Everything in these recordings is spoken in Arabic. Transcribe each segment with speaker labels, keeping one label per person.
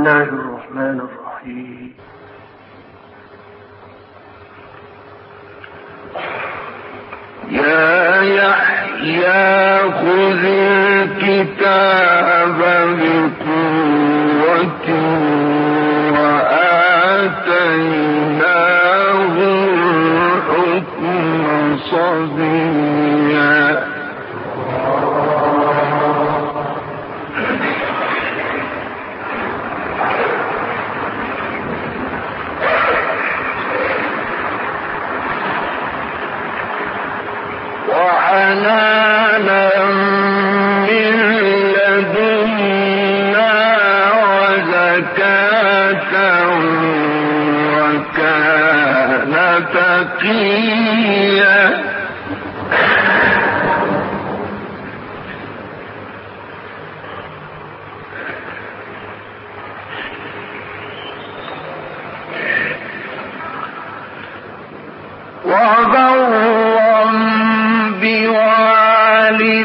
Speaker 1: الله الرحمن الرحيم.
Speaker 2: يا يحيى خذ الكتاب تقيا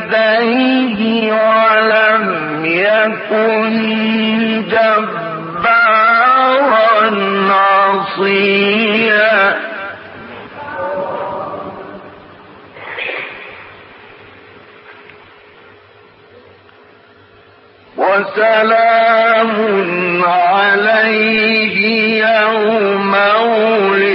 Speaker 2: بوالديه ولم يكن جبارا عصيا وسلام عليه يوم ولد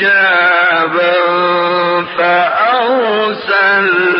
Speaker 2: حجابا فأرسلنا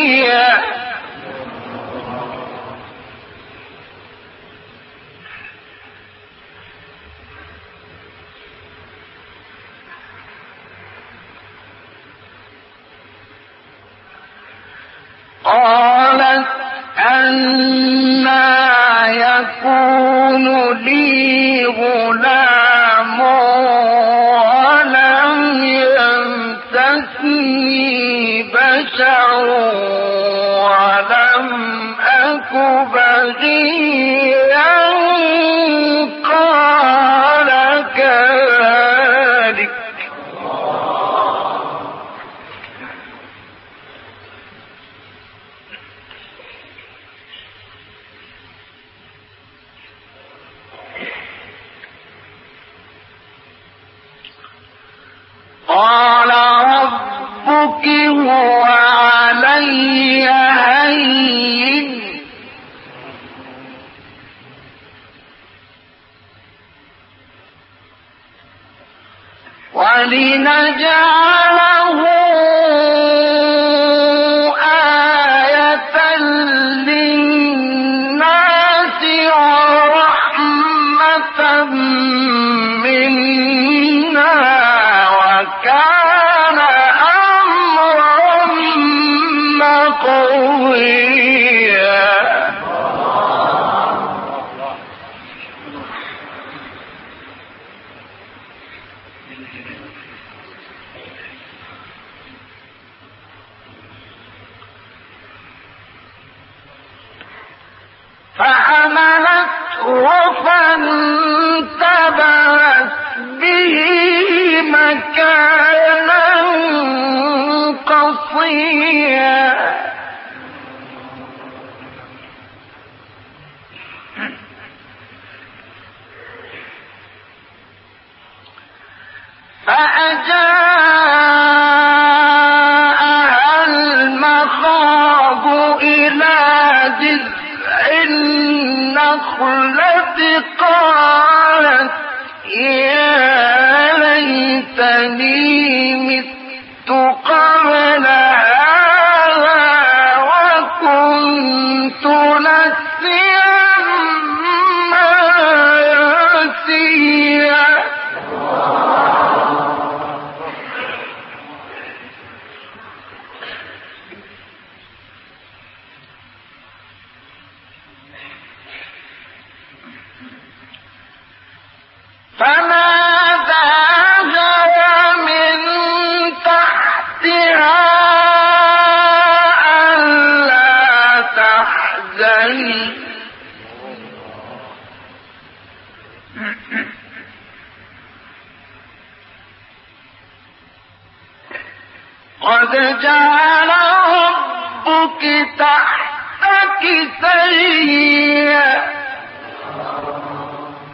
Speaker 2: قالت أنا يكون لي ولنجعله قصيا فأجاءها المخاض إلى جذع النخلة قالت يا ليتني مت قد جعل ربك تحتك سريا